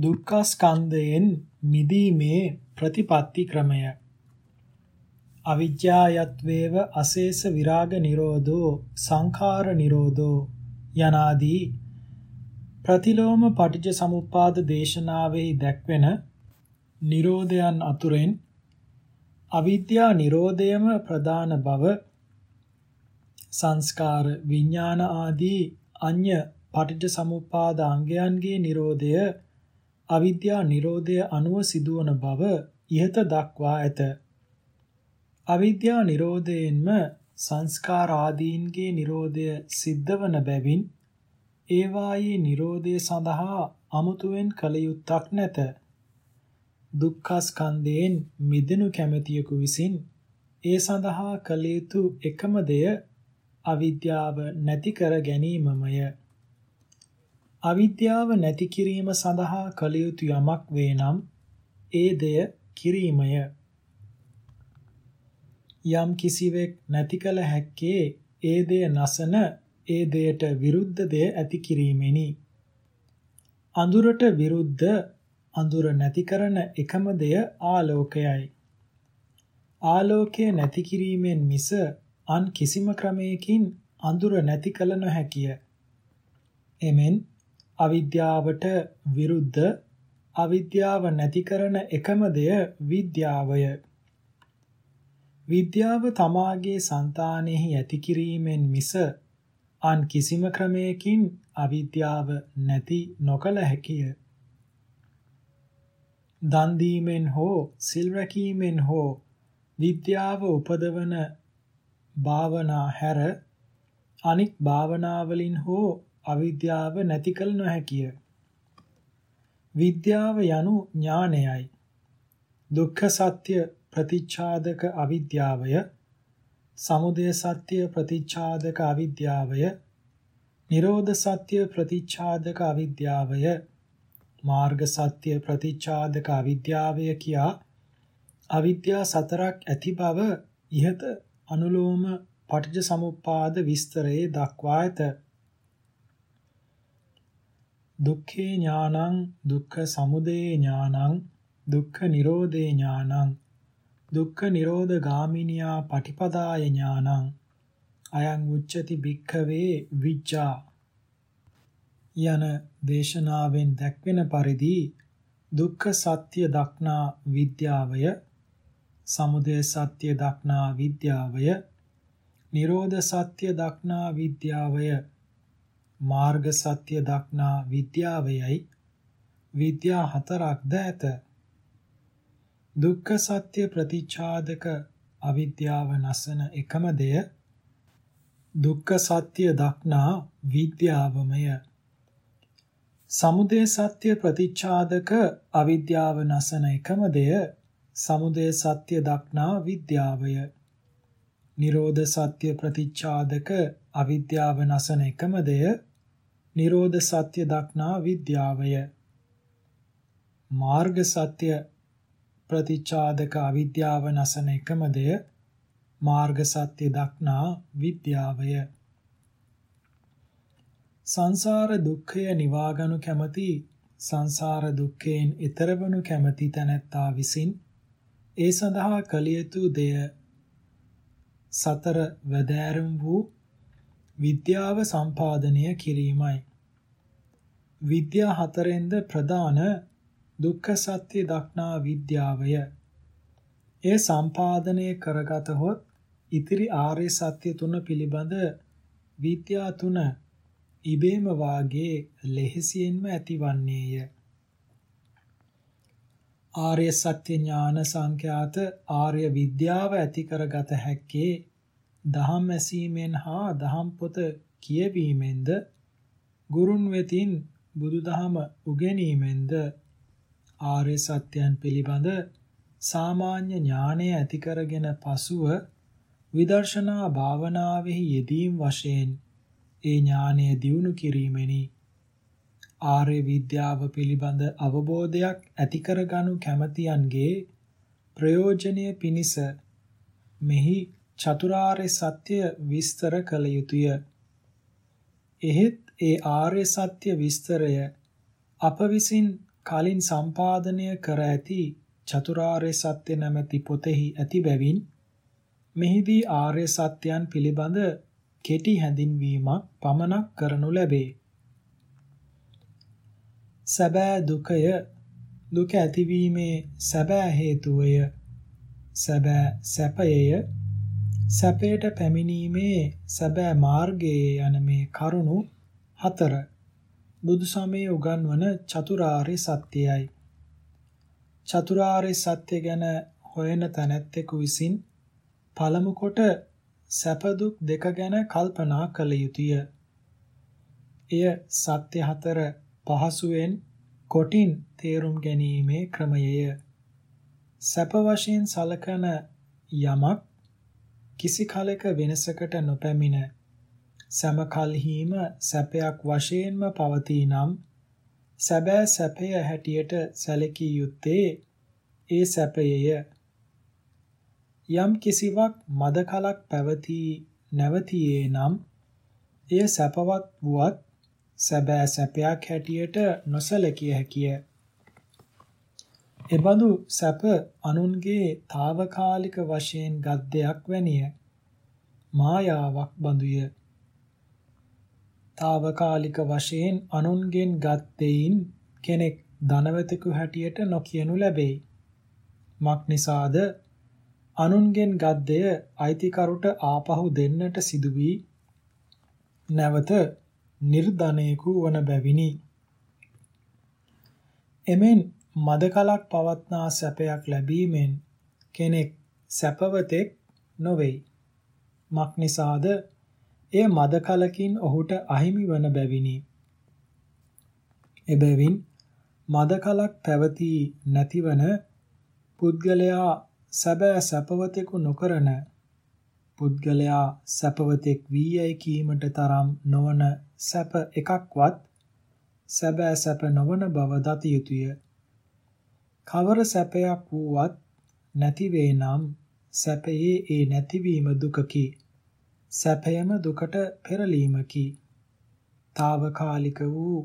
දුක්ඛ ස්කන්ධයෙන් මිදීමේ ප්‍රතිපත්ති ක්‍රමය. අවිජ්ජායත්වේව අශේෂ විරාග නිරෝධෝ සංඛාර නිරෝධෝ යනාදී ප්‍රතිලෝම පටිච්ච සමුප්පාද දේශනාවෙහි දැක්වෙන නිරෝධයන් අතුරෙන් අවිද්‍යා නිරෝධයම ප්‍රධාන බව සංස්කාර විඥාන ආදී අඤ්‍ය පටිච්ච සමුප්පාද අංගයන්ගේ නිරෝධය අවිද්‍යා නිරෝධය අනුව සිදුවන බව ඉහත දක්වා ඇත. අවිද්‍යා නිරෝධයෙන්ම සංස්කාර ආදීන්ගේ නිරෝධය සිද්ධ වන බැවින් ඒවායේ නිරෝධය සඳහා අමුතුවෙන් කල යුත්තක් නැත. දුක්ඛ ස්කන්ධයෙන් මිදෙනු කැමැතියෙකු විසින් ඒ සඳහා කල යුතු එකම දෙය අවිද්‍යාව නැති කර ගැනීමමය. අවිද්‍යාව නැති කිරීම සඳහා කල යුතු යමක් වේ නම් ඒ දෙය කිරීමය. යම් කිසිවෙක් නැති කල හැක්කේ ඒ දෙය නසන ඒ දෙයට විරුද්ධ දෙය ඇති කිරීමෙනි. අඳුරට විරුද්ධ අඳුර නැති කරන එකම දෙය ආලෝකයයි. ආලෝකය නැති කිරීමෙන් මිස අන් කිසිම ක්‍රමයකින් අඳුර නැති කල නොහැකිය. එමෙන් අවිද්‍යාවට විරුද්ධ අවිද්‍යාව නැති කරන එකම දෙය විද්‍යාවය. විද්‍යාව තමාගේ సంతානෙහි ඇති කිරීමෙන් මිස අන් කිසිම ක්‍රමයකින් අවිද්‍යාව නැති නොකල හැකිය. දන් දීමෙන් හෝ සිල් රැකීමෙන් හෝ විද්‍යාව උපදවන භාවනා හැර අනික් භාවනා වලින් හෝ අවිද්‍යාව නැති කල නොහැකිය. විද්‍යාව යනු ඥානයයි. දුක්ඛ සත්‍ය ප්‍රතිච්ඡාදක අවිද්‍යාවය සමුදය සත්‍ය ප්‍රතිච්ඡාදක අවිද්‍යාවය නිරෝධ සත්‍ය ප්‍රතිච්ඡාදක අවිද්‍යාවය මාර්ග සත්‍ය ප්‍රතිච්ඡාදක අවිද්‍යාවය කියා අවිද්‍යා සතරක් ඇති බව ইহත අනුලෝම පටිච්ච සමුප්පාද විස්තරයේ දක්වා ඇත. දුක්ඛේ ඥානං දුක්ඛ සමුදය ඥානං දුක්ඛ නිරෝධේ ඥානං දුක්ඛ නිරෝධ ගාමිනියා පටිපදාය ඥානං අයං උච්චති භික්ඛවේ විජ්ජා. යන දේශනාවෙන් දැක්වෙන පරිදි දුක්ඛ සත්‍ය දක්නා විද්‍යාවය සමුදය සත්‍ය දක්නා විද්‍යාවය නිරෝධ සත්‍ය දක්නා විද්‍යාවය මාර්ග සත්‍ය දක්නා විද්‍යාවයයි. විද්‍යා හතරක්ද ඇත. දුක්ඛ සත්‍ය ප්‍රතිචාදක අවිද්‍යාව නසන එකම දෙය. දුක්ඛ සත්‍ය දක්නා විද්‍යාවමය. සමුදය සත්‍ය ප්‍රතිචාදක අවිද්‍යාව නසන එකම දෙය. සමුදය සත්‍ය දක්නා විද්‍යාවය. නිරෝධ සත්‍ය ප්‍රතිචාදක අවිද්‍යාව නසන එකම දෙය. නිරෝධ සත්‍ය දක්නා විද්‍යාවය. මාර්ග සත්‍ය ප්‍රතිචාදක අවිද්‍යාව නසන එකම දෙය මාර්ග සත්‍ය දක්නා විද්‍යාවය. සංසාර දුක්ඛය නිවාගනු කැමති සංසාර දුක්ඛයෙන් ඈතරවනු කැමති තැනැත්තා විසින් ඒ සඳහා කළ යුතු දෙය. සතර වැදෑරුම් වූ විද්‍යාව සම්පාදනය කිරීමයි. විද්‍යා හතරෙන්ද ප්‍රධාන දුක්ඛ සත්‍ය දක්නා විද්‍යාවය. ඒ සම්පාදනය කරගතහොත් ඉතිරි ආර්ය සත්‍ය තුන පිළිබඳ විද්‍යා තුන ඉබේම වාගේ ලෙහෙසියෙන්ම ඇතිවන්නේය. ආර්ය සත්‍ය ඥාන සංඛ්‍යාත ආර්ය විද්‍යාව ඇති කරගත හැක්කේ දහම් ඇසීමෙන් හා දහම් පොත කියවීමෙන්ද ගුරුන් වෙතින් බුදුදහම උගෙනීමෙන්ද ආර්ය සත්‍යයන් පිළිබඳ සාමාන්‍ය ඥානය ඇති කරගෙන පසුව විදර්ශනා භාවනාවෙහි යෙදීම් වශයෙන් ඒ ඥානය දියුණු කිරීමෙනි. ආර්ය විද්‍යාව පිළිබඳ අවබෝධයක් ඇති කරගනු කැමැතියන්ගේ ප්‍රයෝජනය පිණිස මෙහි චතුරාර්ය සත්‍ය විස්තර කළ යුතුය. එහෙත් ඒ ආර්ය සත්‍ය විස්තරය අප විසින් කලින් සම්පාදනය කර ඇති චතුරාර්ය සත්‍ය නැමැති පොතෙහි ඇති බැවින් මෙහිදී ආර්ය සත්‍යයන් පිළිබඳ කෙටි හැඳින්වීමක් පමණක් කරනු ලැබේ. සැබෑ දුකය දුක ඇතිවීමේ සැබෑ හේතුවය සැබෑ සැපයය සැපයට පැමිණීමේ සැබෑ මාර්ගයේ යන මේ කරුණු හතර බුදු සමයේ උගන්වන චතුරාර්ය සත්‍යයයි. චතුරාර්ය සත්‍ය ගැන හොයන තැනැත්තෙකු විසින් පළමු කොට සැප දුක් දෙක ගැන කල්පනා කළ යුතුය. එය සත්‍ය හතර පහසුවෙන් කොටින් තේරුම් ගැනීමේ ක්‍රමයය. සැප වශයෙන් සලකන යමක් කිසි කලක වෙනසකට නොපැමිණ සෑම කල්හිම සැපයක් වශයෙන්ම පවතී නම් සැබෑ සැපය හැටියට සැලකිය යුත්තේ ඒ සැපයය යම් කිසිවක් මද කලක් පැවතී නැවතියේ නම් එය සැපවත් වුවත් සැබෑ සැපයක් හැටියට නොසලකිය හැකිය. එබඳු සැප අනුන්ගේ తాවකාලික වශයෙන් ගත් දෙයක් වැනිය. මායාවක් බඳුය. తాවකාලික වශයෙන් අනුන්ගෙන් ගත් දෙයින් කෙනෙක් ධනවතෙකු හැටියට නොකියනු ලැබේ. මක් නිසාද අනුන්ගෙන් ගත් දෙය අයිතිකරුට ආපහු දෙන්නට සිදු වී නැවත නිර්ධනයෙකු වන බැවිනි. එමෙන් මද කලක් පවත්නා සැපයක් ලැබීමෙන් කෙනෙක් සැපවතෙක් නොවේයි. මක් නිසාද එය මද කලකින් ඔහුට අහිමි වන බැවිනි. එබැවින් මද කලක් පැවතී නැතිවන පුද්ගලයා සැබෑ සැපවතෙකු නොකරන පුද්ගලයා සැපවතෙක් වී යයි කීමට තරම් නොවන සැප එකක්වත් සැබෑ සැප නොවන බව දත යුතුය. කවර සැපයක් වුවත් නැති වේ නම් සැපයේ ඒ නැතිවීම දුකකි. සැපයම දුකට පෙරලීමකි. తాවකාලික වූ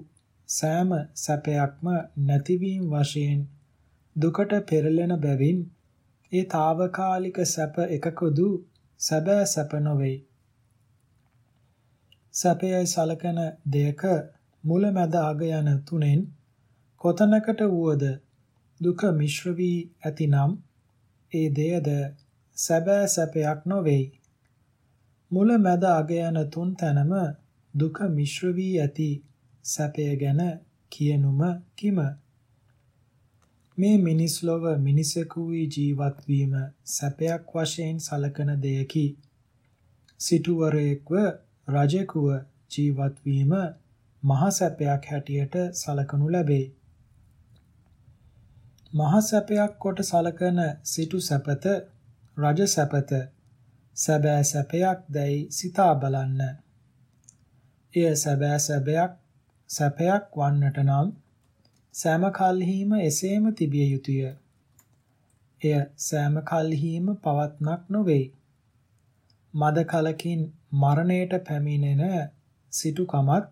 සෑම සැපයක්ම නැතිවීම වශයෙන් දුකට පෙරලෙන බැවින් ඒ తాවකාලික සැප එකකදු සැබෑ සැප නොවේ. සැපයයි සලකන දෙයක මුල මැද අග යන තුනෙන් කොතනකට වුවද දුක මිශ්‍ර වී ඇතිනම් ඒ දෙයද සැබෑ සැපයක් නොවේයි. මුල මැද අග යන තුන් තැනම දුක මිශ්‍ර වී ඇති සැපය ගැන කියනුම කිම. මේ මිනිස් ලොව මිනිසෙකු වී ජීවත් වීම සැපයක් වශයෙන් සලකන දෙයකි. සිටුවරයෙක්ව රජෙකුව ජීවත් වීම මහ සැපයක් හැටියට සලකනු ලැබේ. මහ සැපයක් කොට සලකන සිටු සැපත රජ සැපත සැබෑ සැපයක් දැයි සිතා බලන්න. එය සැබෑ සැබයක් සැපයක් වන්නට නම් සෑම කල්හිම එසේම තිබිය යුතුය. එය සෑම කල්හිම පවත්නක් නොවේ. මද කලකින් මරණයට පැමිණෙන සිටුකමත්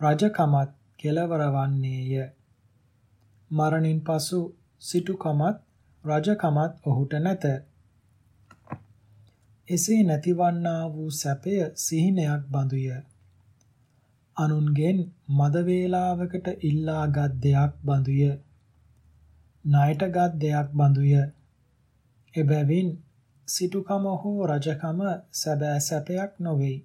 රජකමත් කෙලවර වන්නේය. මරණින් පසු සිටුකමත් රජකමත් ඔහුට නැත. එසේ නැතිවන්නා වූ සැපය සිහිනයක් බඳුය. අනුන්ගෙන් මද වේලාවකට ඉල්ලාගත් දෙයක් බඳුය. ණයටගත් දෙයක් බඳුය. එබැවින් සිටුකම හෝ රජකම සැබෑ සැපයක් නොවේ.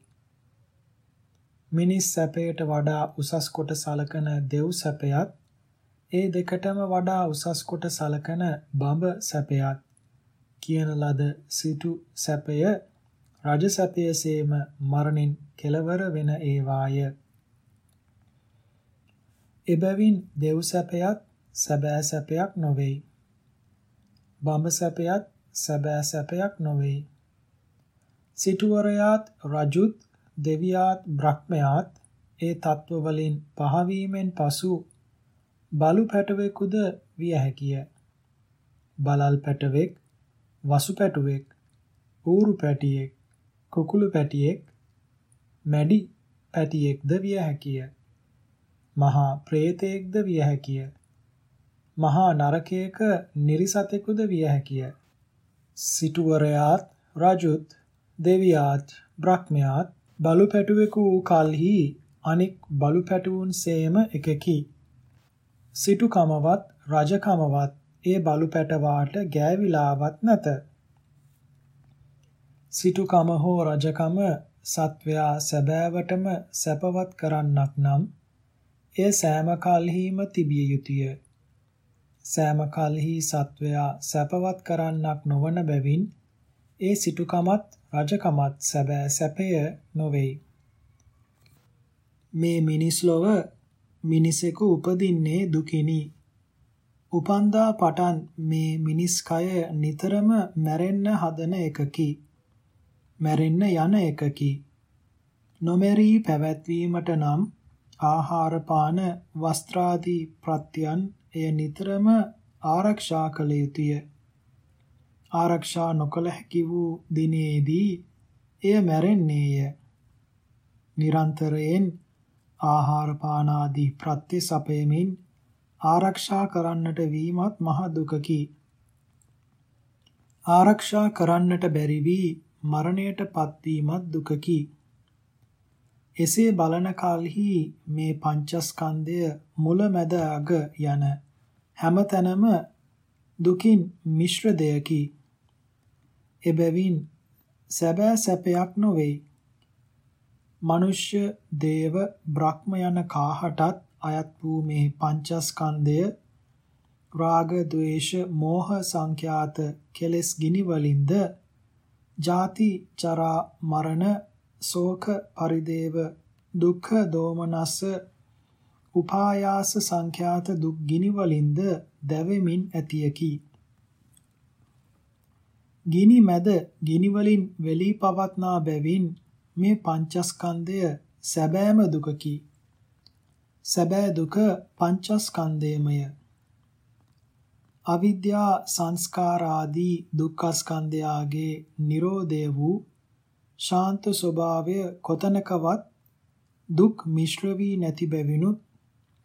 මිනිස් සැපයට වඩා උසස් කොට සලකන දෙව් සැපයත් ඒ දෙකටම වඩා උසස් කොට සලකන බඹ සැපයත් කියන ලද සිටු සැපය රජ සැපයසේම මරණින් කෙලවර වෙන ඒවාය. එබැවින් දෙව් සැපයත් සැබෑ සැපයක් නොවේ. බඹ සැපයත් සැබෑ සැපයක් නොවේ. සිටුවරයාත් රජුත් දෙවියාත් බ්‍රහ්මයාත් ඒ තත්ව වලින් පහවීමෙන් පසු බලු පැටවෙකුද විය හැකිය. බලල් පැටවෙක් වසු පැටුවෙක්, ඌරු පැටියෙක්, කුකුළු පැටියෙක්, මැඩි පැටියෙක්ද විය හැකිය. මහා ප්‍රේතයෙක්ද විය හැකිය. මහා නරකයක නිරිසතෙකුද විය හැකිය. සිටුවරයාත් රජුත් දෙවියාත් බ්‍රහ්මයාත් බලු පැටුවෙකු වූ කල්හි අනික් බලු පැටවුන් සේම එකකි. සිටුකමවත් රජකමවත් ඒ බලු පැටවාට ගෑවිලාවත් නැත. සිටුකම හෝ රජකම සත්වයා සැබෑවටම සැපවත් කරන්නක් නම් එය සෑම කල්හිම තිබිය යුතුය. සෑම කල්හි සත්වයා සැපවත් කරන්නක් නොවන බැවින් ඒ සිටුකමත් රජකමත් සැබෑ සැපය නොවේයි. මේ මිනිස් ලොව මිනිසෙකු උපදින්නේ දුකිනි. උපන්දා පටන් මේ මිනිස් කය නිතරම මැරෙන්න හදන එකකි. මැරෙන්න යන එකකි. නොමැරී පැවැත්වීමට නම් ආහාර පාන වස්ත්‍රාදී ප්‍රත්‍යයන් එය නිතරම ආරක්ෂා කළ යුතුය. ආරක්ෂා නොකළ හැකි වූ දිනේදී එය මැරෙන්නේය. නිරන්තරයෙන් ආහාර පාන ආදී ප්‍රත්‍ය සපයමින් ආරක්ෂා කරන්නට වීමත් මහ දුකකි. ආරක්ෂා කරන්නට බැරි වී මරණයට පත්වීමත් දුකකි. එසේ බලන කලෙහි මේ පංචස්කන්ධය මුල මැද අග යන හැමතැනම දුකින් මිශ්‍ර දෙයකි. එබැවින් සැබෑ සැපයක් නොවේ. මනුෂ්‍ය, දේව, බ්‍රහ්ම යන කාහටත් අයත් වූ මේ පංචස්කන්ධය රාග, ద్వේෂ, මෝහ සංඛ්‍යාත කෙලෙස් ගිනි වලින්ද ජාති, චරා, මරණ ශෝක පරිදේව දුක්ඛ දෝමනස්ස උපායාස සංඛ්‍යාත දුක් ගිනි වලින්ද දැවෙමින් ඇතියකි. ගිනි මැද ගිනි වලින් වෙලී පවත්නා බැවින් මේ පංචස්කන්ධය සැබෑම දුකකි. සැබෑ දුක පංචස්කන්ධයමය. අවිද්‍යා සංස්කාර ආදී දුක්ඛස්කන්ධයාගේ Nirodhe වූ ශාන්ත ස්වභාවය කොතනකවත් දුක් මිශ්‍ර වී නැති බැවිනුත්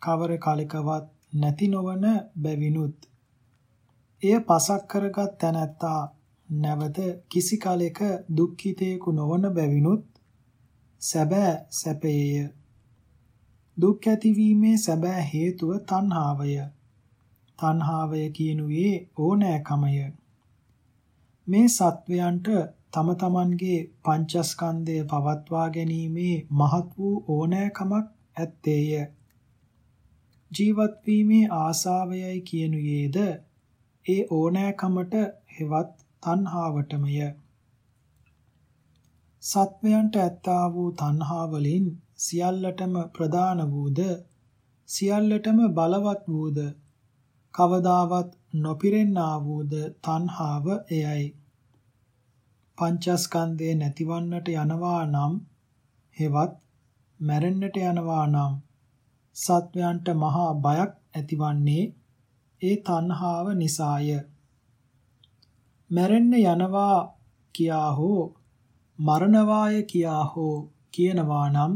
කවර කලකවත් නැති නොවන බැවිනුත් එය පසක් කරගත් තැනැත්තා නැවත කිසි කලෙක දුක්ඛිතේකු නොවන බැවිනුත් සැබෑ සැපේය දුක් ඇතිවීමේ සැබෑ හේතුව තණ්හාවය තණ්හාවය කියනුවේ ඕනෑකමය මේ සත්වයන්ට තම තමන්ගේ පංචස්කන්ධය පවත්වා ගැනීමේ මහත් වූ ඕනෑකමක් ඇත්තේය. ජීවත් වීමේ ආසාවයයි කියනුයේද ඒ ඕනෑකමට හෙවත් තණ්හාවටමය. සත්වයන්ට ඇත්තා වූ තණ්හා වලින් සියල්ලටම ප්‍රධාන වූද සියල්ලටම බලවත් වූද කවදාවත් නොපිරෙන්නා වූද තණ්හාව එයයි. පංචස්කන්ධය නැතිවන්නට යනවා නම් හෙවත් මැරෙන්නට යනවා නම් සත්වයන්ට මහා බයක් ඇතිවන්නේ ඒ තණ්හාව නිසාය. මැරෙන්න යනවා කියා හෝ මරණවාය කියා හෝ කියනවා නම්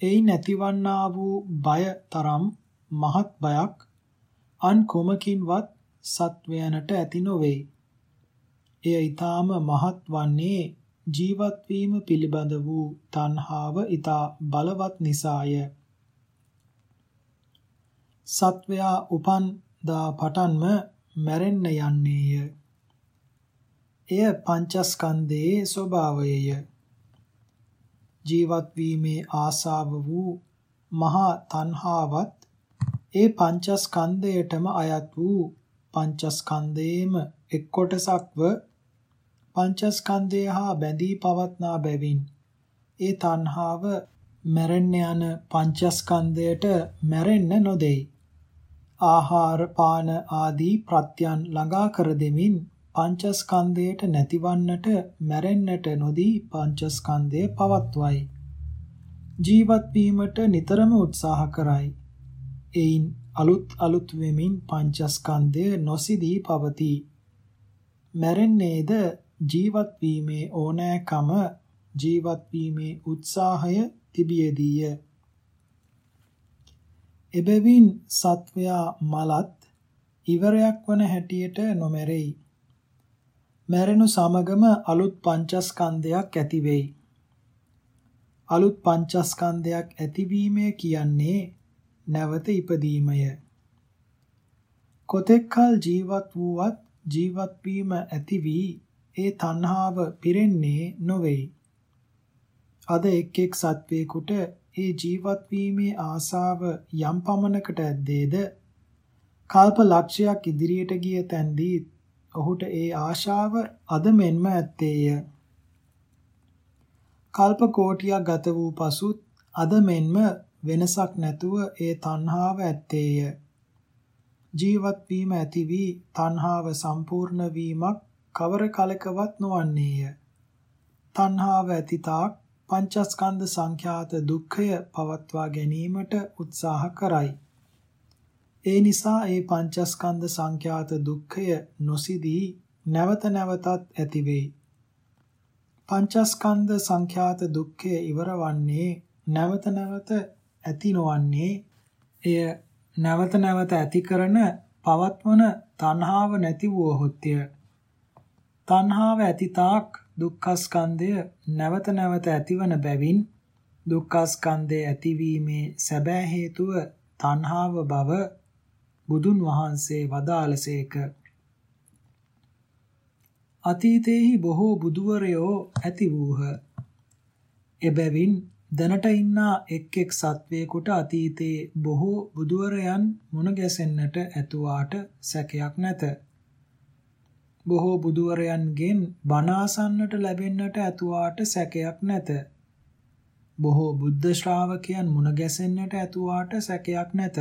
එයි නැතිවන්නා වූ බය තරම් මහත් බයක් අන් කොමකින්වත් සත්වයනට ඇති නොවේ. එය ඊටාම මහත් වන්නේ ජීවත් වීම පිළිබඳ වූ තණ්හාව ඊටා බලවත් නිසාය. සත්වයා උපන් දා පටන්ම මැරෙන්න යන්නේය. එය පංචස්කන්ධයේ ස්වභාවයය. ජීවත් වීමේ ආසාව වූ මහා තණ්හාවත් ඒ පංචස්කන්ධයටම අයත් වූ පංචස්කන්ධයේම එක් කොටසක්ව පංචස්කන්ධය හා බැඳී පවත්නා බැවින් ඒ තණ්හාව මැරෙන්න යන පංචස්කන්ධයට මැරෙන්න නොදෙයි. ආහාර පාන ආදී ප්‍රත්‍යයන් ළඟා කර දෙමින් පංචස්කන්ධයට නැතිවන්නට මැරෙන්නට නොදී පංචස්කන්ධය පවත්වයි. ජීවත් වීමට නිතරම උත්සාහ කරයි. එයින් අලුත් අලුත් වෙමින් පංචස්කන්ධය නොසිදී පවතී. මැරෙන්නේද ජීවත් වීමේ ඕනෑකම ජීවත් වීමේ උත්සාහය තිබියදීය. එබැවින් සත්වයා මලත් ඉවරයක් වන හැටියට නොමැරෙයි. මැරෙනු සමගම අලුත් පංචස්කන්ධයක් ඇති වෙයි. අලුත් පංචස්කන්ධයක් ඇතිවීම කියන්නේ නැවත ඉපදීමය. කොතෙක් කල ජීවත් වූවත් ජීවත් වීම ඇති වී ඒ තණ්හාව පිරෙන්නේ නොවේයි. අද එක් එක් සත්වේකුට ඒ ජීවත් වීමේ ආසාව යම් පමණකට ඇද්දේද කල්ප ලක්ෂයක් ඉදිරියට ගිය තැන්දී ඔහුට ඒ ආශාව අද මෙන්ම ඇත්තේය. කල්ප කෝටියක් ගත වූ පසුත් අද මෙන්ම වෙනසක් නැතුව ඒ තණ්හාව ඇත්තේය. ජීවත් වීම ඇති වී තණ්හාව සම්පූර්ණ වීමක් කවර කලකවත් නොවන්නේය. තණ්හාව ඇති තාක් පංචස්කන්ධ සංඛ්‍යාත දුක්ඛය පවත්වා ගැනීමට උත්සාහ කරයි. ඒ නිසා ඒ පංචස්කන්ධ සංඛ්‍යාත දුක්ඛය නොසිදී නැවත නැවතත් ඇති වෙයි. පංචස්කන්ධ සංඛ්‍යාත දුක්ඛය ඉවරවන්නේ නැවත නැවත ඇති නොවන්නේ එය නැවත නැවත ඇති කරන පවත්වන තණ්හාව නැති වූහොත්ය. තණ්හාව ඇති තාක් දුක්ඛස්කන්ධය නැවත නැවත ඇතිවන බැවින් දුක්ඛස්කන්ධය ඇතිවීමේ සැබෑ හේතුව තණ්හාව බව බුදුන් වහන්සේ වදාළසේක. අතීතයේහි බොහෝ බුදුවරයෝ ඇති වූහ. එබැවින් දැනට ඉන්නා එක් එක් සත්වයකට අතීතයේ බොහෝ බුදුවරයන් මුණ ගැසෙන්නට ඇතුවාට සැකයක් නැත. බොහෝ බුදුවරයන්ගෙන් බණ අසන්නට ලැබෙන්නට ඇතුවාට සැකයක් නැත. බොහෝ බුද්ධ ශ්‍රාවකයන් මුණ ගැසෙන්නට ඇතුවාට සැකයක් නැත.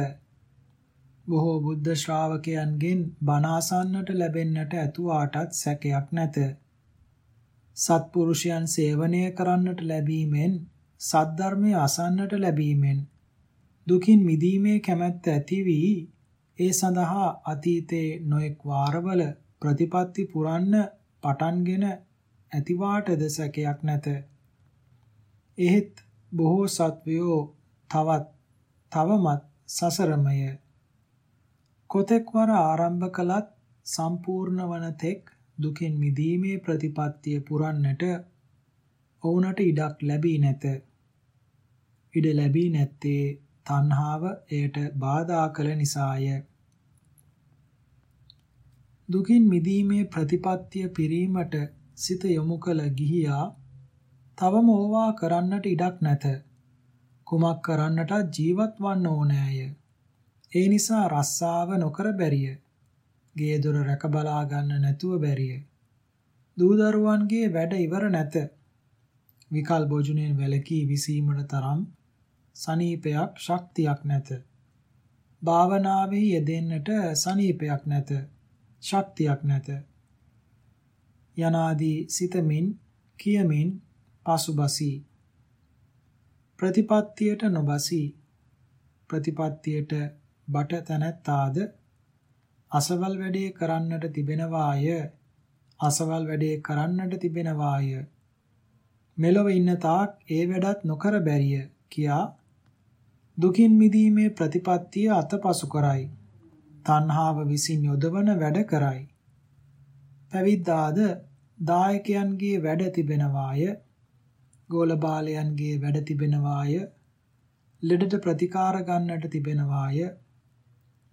බොහෝ බුද්ධ ශ්‍රාවකයන්ගෙන් බණ අසන්නට ලැබෙන්නට ඇතුවාටත් සැකයක් නැත. සත්පුරුෂයන් සේවනය කරන්නට ලැබීමෙන් සද්ධර්මය අසන්නට ලැබීමෙන් දුකින් මිදීමේ කැමැත්ත ඇති වී ඒ සඳහා අතීතයේ නොඑක් වාරවල ප්‍රතිපත්ති පුරන්න පටන්ගෙන ඇතිවාටද සැකයක් නැත. එහෙත් බොහෝ සත්වයෝ තවත් තවමත් සසරමය කොතෙක් වර ආරම්භ කළත් සම්පූර්ණ වන තෙක් දුකින් මිදීමේ ප්‍රතිපත්තිය පුරන්නට ඔවුනට ඉඩක් ලැබී නැත. ඉඩ ලැබී නැත්තේ තණ්හාව එයට බාධා කළ නිසාය. දුකින් මිදීමේ ප්‍රතිපත්තිය පිරීමට සිත යොමු කළ ගිහියා තවම ඕවා කරන්නට ඉඩක් නැත. කුමක් කරන්නට ජීවත් වන්න ඕනෑය. ඒ නිසා රස්සාව නොකර බැරිය. ගේ දොර රැක බලා ගන්න නැතුව බැරිය. දූ දරුවන්ගේ වැඩ ඉවර නැත. විකල් භෝජනයෙන් වැළකී විසීමට තරම් සනීපයක් ශක්තියක් නැත. භාවනාවේ යෙදෙන්නට සනීපයක් නැත. ශක්තියක් නැත. යනාදී සිතමින් කියමින් පසුබසී. ප්‍රතිපත්තියට නොබසී. ප්‍රතිපත්තියට බට තැනැත්තාද අසවල් වැඩේ කරන්නට තිබෙනවාය. අසවල් වැඩේ කරන්නට තිබෙනවාය. මෙලොව ඉන්න තාක් ඒ වැඩත් නොකර බැරිය කියා දුකින් මිදීමේ ප්‍රතිපත්තිය අතපසු කරයි. තණ්හාව විසින් යොදවන වැඩ කරයි. පැවිද්දාද දායකයන්ගේ වැඩ තිබෙනවාය. ගෝලබාලයන්ගේ වැඩ තිබෙනවාය. ලෙඩට ප්‍රතිකාර ගන්නට තිබෙනවාය.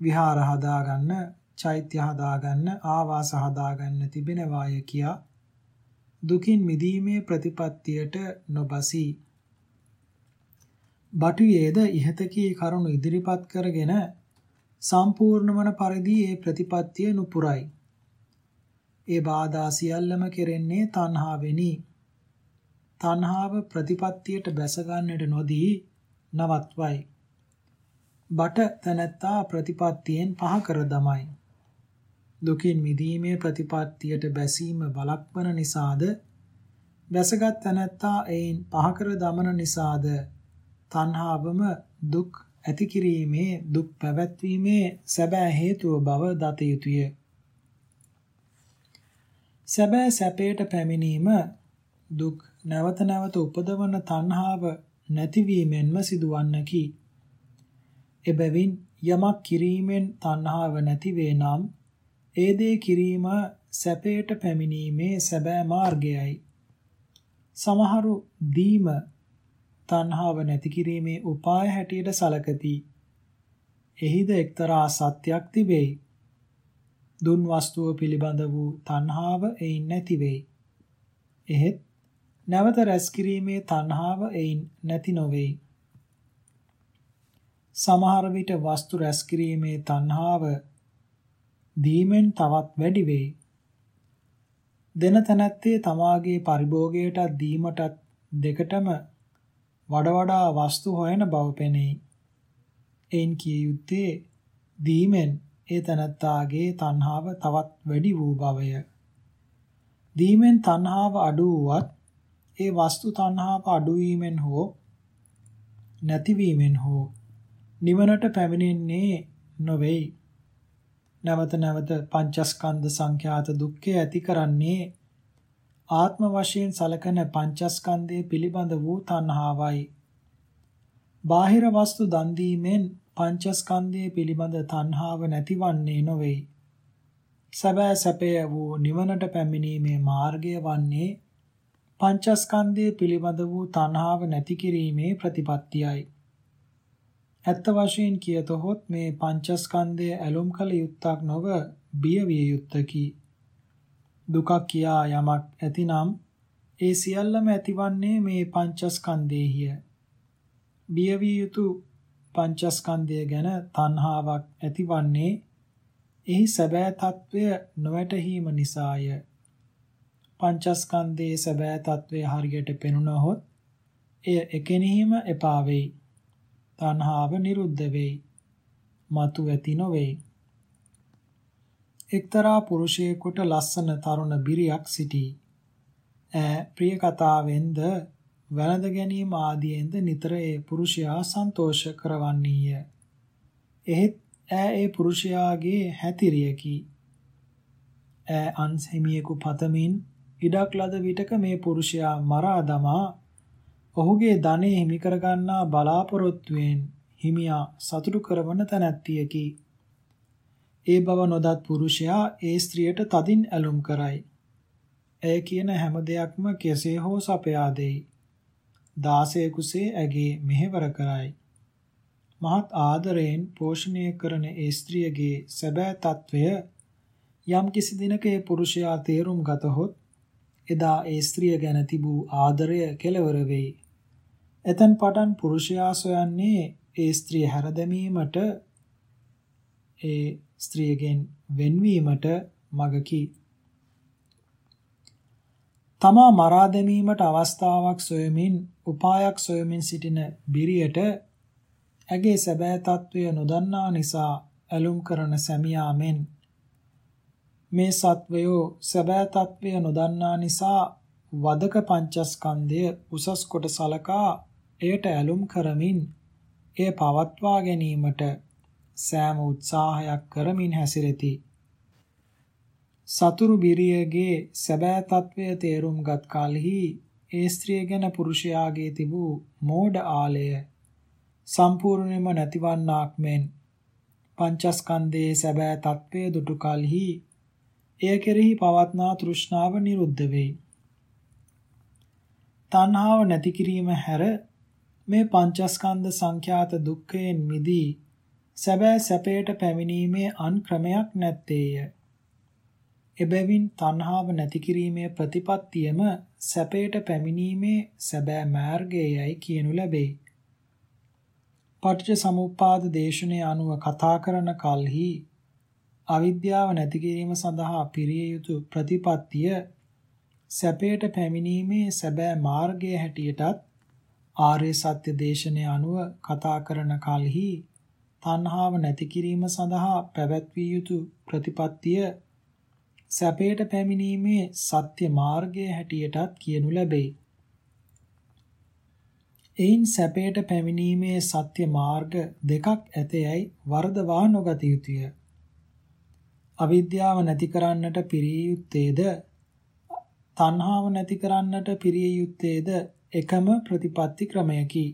විහාර හදාගන්න, චෛත්‍ය හදාගන්න, ආවාස හදාගන්න තිබෙනවාය කියා දුකින් මිදීමේ ප්‍රතිපත්තියට නොබසී. බටුයේද ඉහතකී කරුණු ඉදිරිපත් කරගෙන සම්පූර්ණ වන පරිදි ඒ ප්‍රතිපත්තිය නුපුරයි. ඒ බාධා සියල්ලම කෙරෙන්නේ තණ්හාවෙනි. තණ්හාව ප්‍රතිපත්තියට බැස ගන්නට නොදී නවත්වයි. බට තැනැත්තා ප්‍රතිපත්තියෙන් පහ කර දමයි. දුකින් මිදීමේ ප්‍රතිපත්තියට බැසීම බලක්වන නිසාද බැසගත් තැනැත්තා එයින් පහ කර දමන නිසාද තණ්හාවම දුක් ඇති කිරීමේ දුක් පැවැත්වීමේ සැබෑ හේතුව බව දත යුතුය. සැබෑ සැපයට පැමිණීම දුක් නැවත නැවත උපදවන තණ්හාව නැතිවීමෙන්ම සිදුවන්නකි. එබැවින් යමක් කිරීමෙන් තණ්හාව නැති වේ නම් ඒ දේ කිරීම සැපයට පැමිණීමේ සැබෑ මාර්ගයයි. සමහරු දීම තණ්හාව නැති කිරීමේ උපාය හැටියට සලකති. එහිද එක්තරා සත්‍යක් තිබෙයි. දුන් වස්තුව පිළිබඳ වූ තණ්හාව එයින් නැති වෙයි. එහෙත් නැවත රැස් කිරීමේ තණ්හාව එයින් නැති නොවේයි. සමහර විට වස්තු රැස් කිරීමේ තණ්හාව දීමෙන් තවත් වැඩි වෙයි. දෙන තැනැත්තේ තමාගේ පරිභෝගයට දීමටත් දෙකටම වඩ වඩා වස්තු හොයන බව පෙනෙයි. එයින් කිය යුත්තේ දීමෙන් ඒ තැනැත්තාගේ තණ්හාව තවත් වැඩි වූ බවය. දීමෙන් තණ්හාව අඩු වුවත් ඒ වස්තු තණ්හාව අඩු වීමෙන් හෝ නැතිවීමෙන් හෝ නිවනට පැමිණෙන්නේ නොවේයි. නැවත නැවත පංචස්කන්ධ සංඛ්‍යාත දුක්ඛය ඇති කරන්නේ ආත්ම වශයෙන් සලකන පංචස්කන්ධය පිළිබඳ වූ තණ්හාවයි. බාහිර වස්තු දන් දීමෙන් පංචස්කන්ධය පිළිබඳ තණ්හාව නැතිවන්නේ නොවේයි. සැබෑ සැපය වූ නිවනට පැමිණීමේ මාර්ගය වන්නේ පංචස්කන්ධය පිළිබඳ වූ තණ්හාව නැති කිරීමේ ප්‍රතිපත්තියයි. ඇත්ත වශයෙන් කියතොත් මේ පංචස්කන්ධය ඇලුම් කළ යුත්තක් නොව බිය විය යුත්තකි. දුකක් කියා යමක් ඇතිනම් ඒ සියල්ලම ඇතිවන්නේ මේ පංචස්කන්ධේහිය. බිය විය යුතු පංචස්කන්ධය ගැන තණ්හාවක් ඇතිවන්නේ එහි සැබෑ తත්වය නොවැටහීම නිසාය. පංචස්කන්ධයේ සැබෑ తත්වය හරියට පෙනුනහොත් එය එකෙනෙහිම එපා වෙයි. තණ්හාව නිරුද්ධ වෙයි. මතු ඇති නොවේයි. එක්තරා පුරුෂයෙකුට ලස්සන තරුණ බිරියක් සිටී. ඈ ප්‍රිය කතාවෙන්ද වැළඳ ගැනීම ආදියෙන්ද නිතර ඒ පුරුෂයා සන්තෝෂ කරවන්නීය. එහෙත් ඈ ඒ පුරුෂයාගේ හැතිරියකි. ඈ අන්සෙමියෙකු පතමින් ඉඩක් ලද විටක මේ පුරුෂයා මරා දමා ඔහුගේ ධනෙ හිමි කරගන්නා බලාපොරොත්තුවෙන් හිමියා සතුටු කරවන තැනැත්තියකි. ඒ බව නොදත් පුරුෂයා ඒ ස්ත්‍රියට තදින් ඇලුම් කරයි. ඇය කියන හැම දෙයක්ම කෙසේ හෝ සපයා දෙයි. දාසයෙකුසේ ඇගේ මෙහෙවර කරයි. මහත් ආදරයෙන් පෝෂණය කරන ඒ ස්ත්‍රියගේ සැබෑ తත්වය යම් කිසි දිනක ඒ පුරුෂයා තේරුම් ගතහොත් එදා ඒ ස්ත්‍රිය ගැන තිබූ ආදරය කෙලවර වෙයි. එතෙන් පටන් පුරුෂයා සොයන්නේ ඒ ස්ත්‍රිය හැරදැමීමට ඒ ස්ත්‍රියගෙන් වෙන්වීමට මගකි. තමා මරා දැමීමට අවස්ථාවක් සොයමින් උපායක් සොයමින් සිටින බිරියට ඇගේ සැබෑ తත්වය නොදන්නා නිසා ඇලුම් කරන සැමියා මෙන් මේ සත්වයෝ සැබෑ తත්වය නොදන්නා නිසා වදක පංචස්කන්ධය උසස් කොට සලකා එයට ඇලුම් කරමින් එය පවත්වා ගැනීමට සෑම උත්සාහයක් කරමින් හැසිරෙති. සතුරු බිරියගේ සැබෑ తත්වය තේරුම්ගත් කලෙහි ඒ ස්ත්‍රිය ගැන පුරුෂයාගේ තිබූ මෝඩ ආලය සම්පූර්ණයෙන්ම නැතිවන්නාක් මෙන් පංචස්කන්ධයේ සැබෑ తත්වය දුටු කලෙහි එය කෙරෙහි පවත්නා තෘෂ්ණාව නිරුද්ධ වෙයි. තණ්හාව නැති කිරීම හැර මේ පංචස්කන්ධ සංඛ්‍යාත දුක්ඛයෙන් මිදී සැබෑ සැපයට පැමිණීමේ අන් ක්‍රමයක් නැත්තේය. එබැවින් තණ්හාව නැති කිරීමේ ප්‍රතිපත්තියම සැපයට පැමිණීමේ සැබෑ මාර්ගයයි කියනු ලැබේ. පටිච්ච සමුප්පාද දේශනේ අනුව කතා කරන කල්හි අවිද්‍යාව නැති කිරීම සඳහා පිරිය යුතු ප්‍රතිපත්තිය සැපයට පැමිණීමේ සැබෑ මාර්ගය හැටියටත් ආර්ය සත්‍ය දේශනය අනුව කතා කරන කලෙහි තණ්හාව නැති කිරීම සඳහා පැවැත්විය යුතු ප්‍රතිපත්තිය සැපයට පැමිණීමේ සත්‍ය මාර්ගය හැටියටත් කියනු ලැබේ. එයින් සැපයට පැමිණීමේ සත්‍ය මාර්ග දෙකක් ඇතැයි වර්ධවා නොගත යුතුය. අවිද්‍යාව නැති කරන්නට පිරිය යුත්තේද තණ්හාව නැති කරන්නට පිරිය යුත්තේද එකම ප්‍රතිපත්ති ක්‍රමයකි.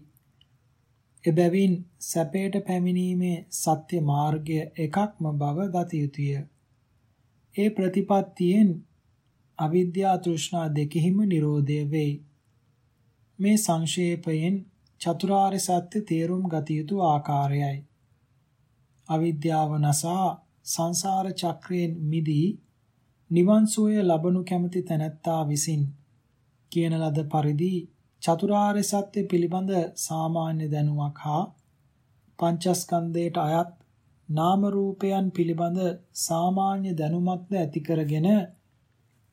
එබැවින් සැපයට පැමිණීමේ සත්‍ය මාර්ගය එකක්ම බව දත යුතුය. ඒ ප්‍රතිපත්තියෙන් අවිද්‍යා තෘෂ්ණා දෙකෙහිම Nirodha වෙයි. මේ සංක්ෂේපයෙන් චතුරාර්ය සත්‍ය තේරුම් ගත යුතු ආකාරයයි. අවිද්‍යාව නසා සංසාර චක්‍රයෙන් මිදී නිවන් සෝය ලබනු කැමති තැනැත්තා විසින් කියන ලද පරිදි චතුරාර්ය සත්‍ය පිළිබඳ සාමාන්‍ය දැනුමක් හා පංචස්කන්ධයට අයත් නාම රූපයන් පිළිබඳ සාමාන්‍ය දැනුමක්ද ඇති කරගෙන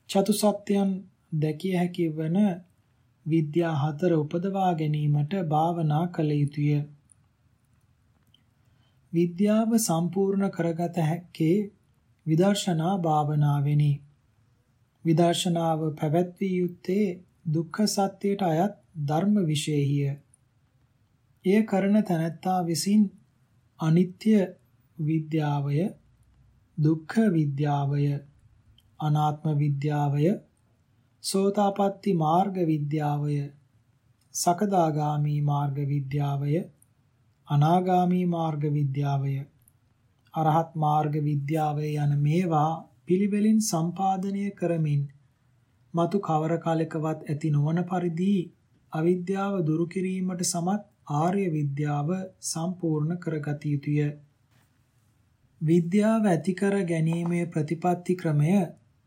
චතුසත්‍යයන් දැකිය හැකි වන විද්‍යා හතර උපදවා ගැනීමට භාවනා කළ යුතුය. විද්‍යාව සම්පූර්ණ කරගත හැක්කේ විදර්ශනා භාවනාවෙනි. විදර්ශනාව පැවැත්විය යුත්තේ දුක්ඛ සත්‍යයට අයත් ධර්ම විශේෂය. එය කරන තැනැත්තා විසින් අනිත්‍ය විද්‍යාවය, දුක්ඛ විද්‍යාවය, අනාත්ම විද්‍යාවය, සෝතාපට්ටි මාර්ග විද්‍යාවය, සකදාගාමි මාර්ග විද්‍යාවය, අනාගාමි මාර්ග විද්‍යාවය, අරහත් මාර්ග විද්‍යාවය යන මේවා පිළිවෙලින් සම්පාදනය කරමින් මතු කවර කලකවත් ඇති නොවන පරිදි අවිද්‍යාව දුරු කිරීමට සමත් ආර්ය විද්‍යාව සම්පූර්ණ කරගත යුතුය. විද්‍යාව ඇති කර ගැනීමේ ප්‍රතිපත්ති ක්‍රමය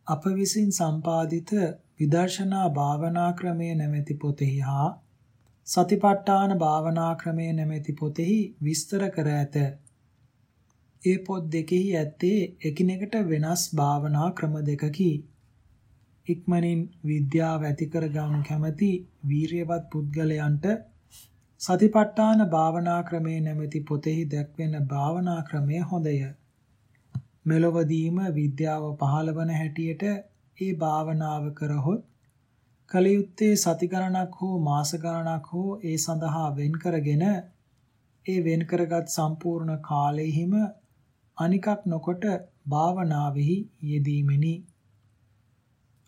අප විසින් සම්පාදිත විදර්ශනා භාවනා ක්‍රමය නැමැති පොතෙහි හා සතිපට්ඨාන භාවනා ක්‍රමය නැමැති පොතෙහි විස්තර කර ඇත. ඒ පොත් දෙකෙහි ඇත්තේ එකිනෙකට වෙනස් භාවනා ක්‍රම දෙකකි. ඉක්මනින් විද්‍යාව ඇති කර ගන්න කැමැති වීරියවත් පුද්ගලයන්ට සතිපට්ඨාන භාවනා ක්‍රමේ නැමැති පොතෙහි දැක්වෙන භාවනා ක්‍රමය හොඳය. මෙලොවදීම විද්‍යාව පහළවන හැටියට ඒ භාවනාව කරහොත් කලයුත්තේ සති ගණනක් හෝ මාස ගණනක් හෝ ඒ සඳහා වෙන් කරගෙන ඒ වෙන් කරගත් සම්පූර්ණ කාලෙහිම අනිකක් නොකොට භාවනාවෙහි යෙදීමෙනි.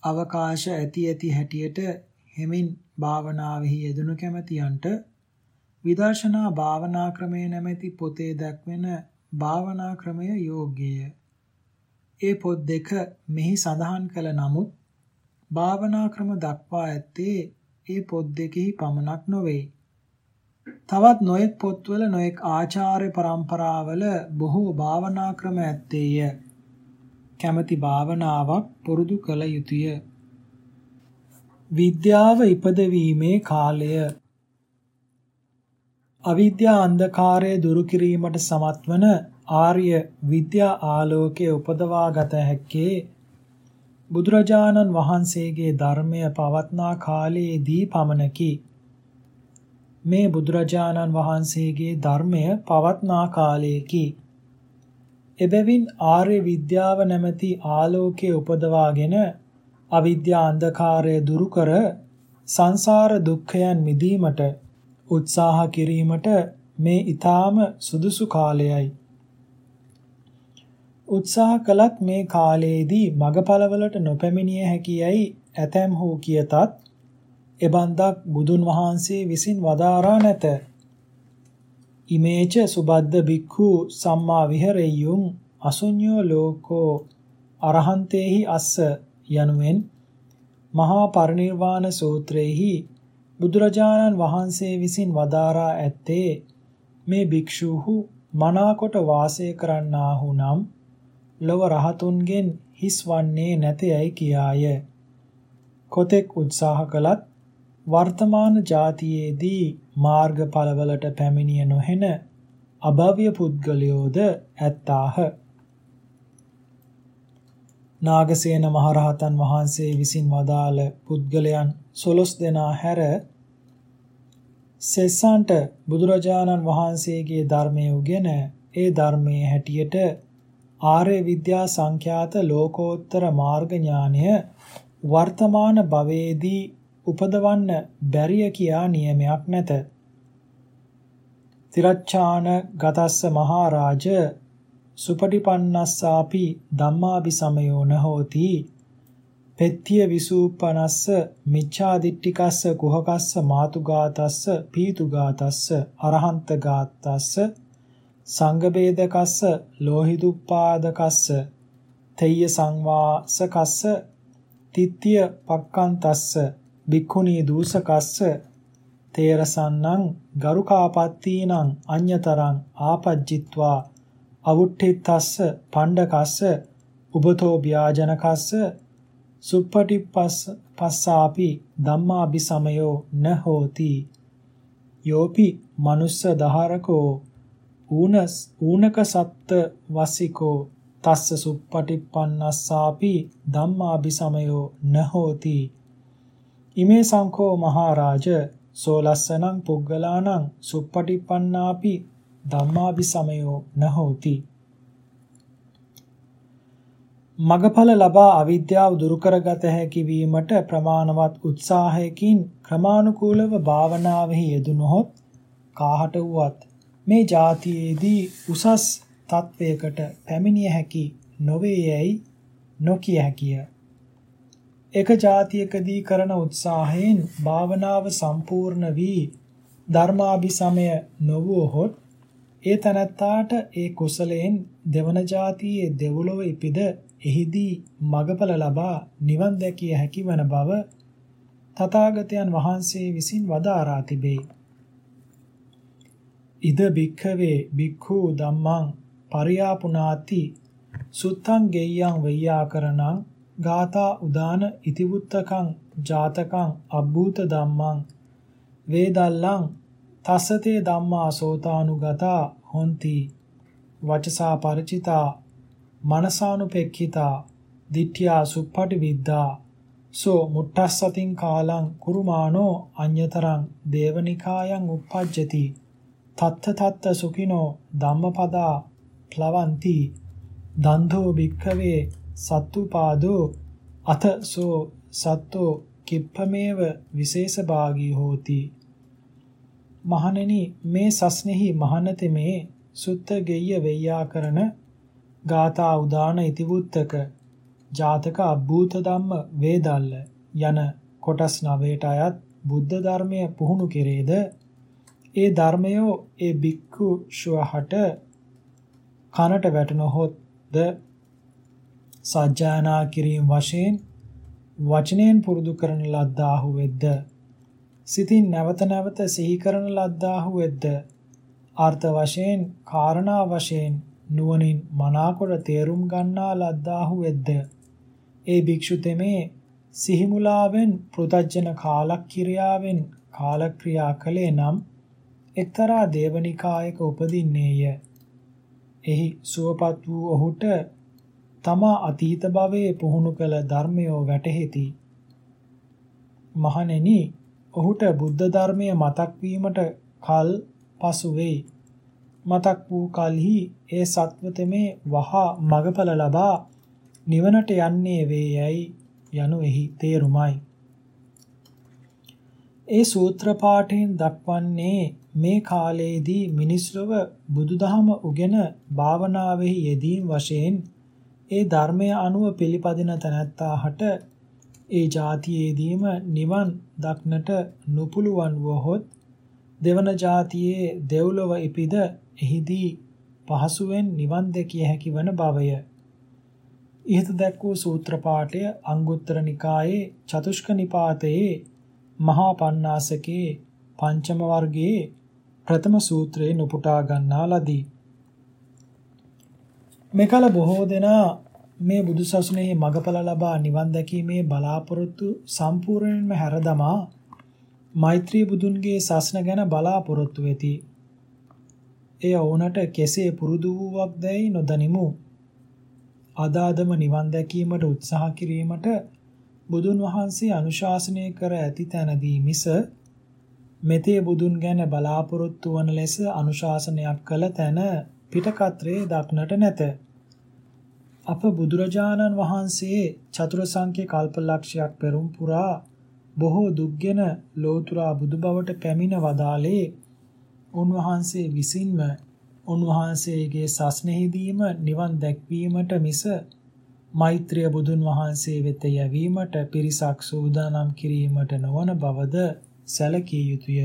අවකාශ ඇති ඇති හැටියට හෙමින් භාවනාවෙහි යෙදෙනු කැමැතියන්ට විදර්ශනා භාවනා ක්‍රමය නැමැති පොතේ දැක්වෙන භාවනා ක්‍රමය යෝග්‍යය. ඒ පොත් දෙක මෙහි සඳහන් කළ නමුත් භාවනා ක්‍රම දක්වා ඇත්තේ ඒ පොත් දෙකෙහි පමණක් නොවේ. තවත් නොයෙක් පොත්වල නොයෙක් ආචාර්ය પરම්පරාවල බොහෝ භාවනා ක්‍රම ඇත්තේය. කැමැති භාවනාවක් පුරුදු කළ යුතුය. විද්‍යාව ඉපදවීමේ කාලය අවිද්‍යා අන්ධකාරය දුරු කිරීමට සමත් වන ආර්ය විද්‍යා ආලෝකයේ උපදවා ගත හැක්කේ බුදුරජාණන් වහන්සේගේ ධර්මය පවත්නා කාලයේදී පමණකි. මේ බුදුරජාණන් වහන්සේගේ ධර්මය පවත්නා කාලයේකි. එබැවින් ආර්ය විද්‍යාව නැමැති ආලෝකයේ උපදවාගෙන අවිද්‍යා අන්ධකාරය දුරු කර සංසාර දුක්ඛයන් මිදීමට උත්සාහ කිරීමට මේ ඊටාම සුදුසු කාලයයි. උත්සාහ කළත් මේ කාලයේදී මගපලවලට නොපැමිණිය හැකියයි ඇතැම් හෝ කියතත් එබන්දක් බුදුන් වහන්සේ විසින් වදාරා නැත. ඉමේච සුබද්ද බික්ඛු සම්මා විහෙරෙය්‍යුම් අසුඤ්ඤෝ ලෝකෝ අරහන්තේහි අස්ස යනුවෙන් මහා පරිනිර්වාණ සූත්‍රයේහි බුදුරජාණන් වහන්සේ විසින් වදාරා ඇත්තේ මේ භික්ෂූහු මනාකොට වාසය කරන්නාහු නම් ලොව රහතුන්ගෙන් හිස් වන්නේ නැතයයි කියාය. කොතෙක් උත්සාහ කළත් වර්තමාන જાතියේදී මාර්ගඵලවලට පැමිණිය නොහෙන අභව්‍ය පුද්ගලයෝද ඇත්තාහ. නාගසේන මහරහතන් වහන්සේ විසින් වදාළ පුද්ගලයන් 12 දෙනා හැර සෙස්සන්ට බුදුරජාණන් වහන්සේගේ ධර්මය උගෙන ඒ ධර්මයේ හැටියට ආර්ය විද්‍යා සංඛ්‍යාත ලෝකෝත්තර මාර්ග ඥානය වර්තමාන භවයේදී උපදවන්න බැරිය කියා නියමයක් නැත. තිරච්ඡාන ගතස්ස මහරජ සුපටිපන්නස්සාපි ධම්මාභි සමයෝ නහෝති පෙත්තිය විසූපනස්ස මිච්ඡාදිට්ඨිකස්ස කුහකස්ස මාතුගාතස්ස පීතුගාතස්ස අරහන්ත ගාතස්ස සංගබේදකස්ස ලෝහිදුප්පාදකස්ස තෙය්‍ය සංවාසකස්ස තිත්‍ය පක්කන්තස්ස බික්ඛුනී දූසකස්ස තේරසන්නං ගරුකාපත්තීනං අඤ්‍යතරං ආපජ්ජිත්වා අවුට්ඨිතස්ස පණ්ඩකස්ස උබතෝ ව්‍යාජනකස්ස සුප්පටිපස්ස පස්සාපි ධම්මාபிසමයෝ න හෝති යෝපි මනුස්ස දහරකෝ ඌනස් ඌනක සත්ත වසිකෝ තස්ස සුප්පටිපන්නස්සාපි ධම්මාபிසමයෝ න හෝති ඉමේ සංකෝ මහරජ සෝලස්සනං පුග්ගලානං සුප්පටිපන්නාපි ධම්මාபிසමයෝ න හෝති මගඵල ලබා අවිද්‍යාව දුරු කරගත හැකි වීමට ප්‍රමාණවත් උත්සාහයකින් ක්‍රමානුකූලව භාවනාවෙහි යෙදුනොත් කාහට වුවත් මේ જાතියේදී උසස් තත්වයකට පැමිණිය හැකි නොවේ යයි නොකිය හැකිය. එක જાතියකදී කරන උත්සාහයෙන් භාවනාව සම්පූර්ණ වී ධර්මාභිසමය නොවුවහොත් ඒ තනත්තාට ඒ කුසලයෙන් දෙවන જાතියේ දෙව්ලොව ඉපිද එහිදී මගඵල ලබා නිවන් දැකිය හැකි වන බව තථාගතයන් වහන්සේ විසින් වදාරා තිබේ. ඉද බික්ඛවේ බික්ඛු ධම්මං පරියාපුනාති සුත්තං ගෙය්‍යං වෙය්‍යාකරණං ගාථා උදාන ඉතිවුත්තකං ජාතකං අබ්බූත ධම්මං වේදල්ලං තස්සතේ ධම්මා සෝතානුගතා හොಂತಿ වචසා ಪರಿචිතා මනසානුපෙක්ඛිතා දිට්ඨියා සුප්පටි විද්ධා සෝ මුට්ටස්සතින් කාලං කුරුමානෝ අඤ්‍යතරං දේවනිකායන් uppajjati තත්ත තත්ත සුඛිනෝ ධම්මපදා ප්ලවಂತಿ දන්ධෝ භික්ඛවේ සත්තුපාදෝ අත සෝ සත්තෝ කිප්පමේව විශේෂ භාගී හෝති. මහණෙනි මේ සස්නෙහි මහනතෙමේ සුත්ත ගෙය්‍ය වෙය්‍යාකරණ ගාථා උදාන ඉතිවුත්තක ජාතක අබ්බූත ධම්ම වේදල්ල යන කොටස් 9ට අයත් බුද්ධ ධර්මය පුහුණු කෙරේද? ඒ ධර්මයෝ ඒ බික්ඛු ශුවහට කනට වැටෙනොත්ද සජ්ජානා කිරීම වශයෙන් වචනයෙන් පුරුදු කරන ලද්දාහු වෙද්ද සිතින් නැවත නැවත සිහි කරන ලද්දාහු වෙද්ද අර්ථ වශයෙන් කාරණා වශයෙන් නුවණින් මනාකොට තේරුම් ගන්නා ලද්දාහු වෙද්ද ඒ භික්ෂු තෙමේ සිහිමුලාවෙන් පෘතජන කාලක්‍රියාවෙන් කාලක්‍රියා කළේ නම් එක්තරා දේවනිකායක උපදින්නේය. එහි සුවපත් වූ ඔහුට තමා අතීත භවයේ පුහුණු කළ ධර්මයෝ වැටහෙති මහණෙනි ඔහුට බුද්ධ ධර්මය මතක් වීමට කල් පසු වෙයි මතක් වූ කලෙහි ඒ සත්වතමේ වහා මගඵල ලබා නිවනට යන්නේ වේයයි යනු එහි තේරුමයි. ඒ සූත්‍ර පාඨයෙන් දක්වන්නේ මේ කාලයේදී මිනිස්ලොව බුදුදහම උගෙන භාවනාවෙහි යෙදීම් වශයෙන් ඒ ධර්මය අනුව පිළිපදින තැනැත්තාහට ඒ જાතියේදීම නිවන් දක්නට නොපුළුවන් වහොත් දෙවන જાතියේ දෙව්ලොව ඉපිද එහිදී පහසුවෙන් නිවන් දැකිය හැකි වන බවය. ඉහත දැක් වූ සූත්‍ර පාඨය අංගුත්තර නිකායේ චතුෂ්ක නිපාතයේ මහා පණ්ණාසකේ පංචම වර්ගයේ ප්‍රථම සූත්‍රයේ නුපුටා ගන්නා ලදී. මෙකල බොහෝ දෙනා මේ බුදුසසුනේ මගඵල ලබා නිවන් දැකීමේ බලාපොරොත්තු සම්පූර්ණයෙන්ම හැරදමා මෛත්‍රී බුදුන්ගේ සස්න ගැන බලාපොරොත්තු වෙති. එය ඔවුනට කෙසේ පුරුදු වූවක්දැයි නොදනිමු. අදාදම නිවන් දැකීමට උත්සාහ කිරීමට බුදුන් වහන්සේ අනුශාසනය කර ඇති තැනදී මිස මෙතේ බුදුන් ගැන බලාපොරොත්තු වන ලෙස අනුශාසනයක් කළ තැන පිටකත්‍රයේ දක්නට නැත. අප බුදුරජාණන් වහන්සේ චතුර සංඛ්‍ය කල්පලක්ෂයක් පෙරම් පුරා බොහෝ දුක්ගෙන ලෝතුරා බුදු බවට පැමිණ වදාලේ උන්වහන්සේ විසින්ම උන්වහන්සේගේ සස්නෙහිදීම නිවන් දැක්වීමට මිස මෛත්‍රිය බුදුන් වහන්සේ වෙත යැවීමට පිරිසක් සූදානම් කිරීමට නොවන බවද සැලකිය යුතුය.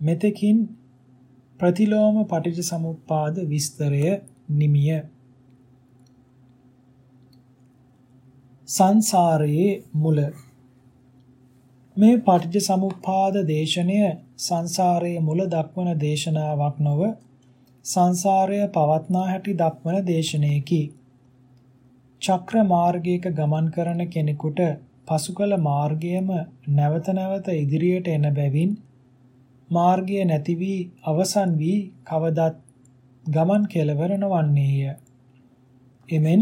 මෙතකින් ප්‍රතිලෝම පටිච්චසමුප්පාද විස්තරය නිමිය. සංසාරයේ මුල මේ පටිච්චසමුප්පාද දේශනය සංසාරයේ මුල දක්වන දේශනාවක් නොව සංසාරය පවත්නා හැටි දක්වන දේශනයකි. චක්‍ර මාර්ගයක ගමන් කරන කෙනෙකුට පසු කළ මාර්ගයම නැවත නැවත ඉදිරියට එන බැවින් මාර්ගය නැති වී අවසන් වී කවදත් ගමන් කෙලවර නොවන්නේය. එමෙන්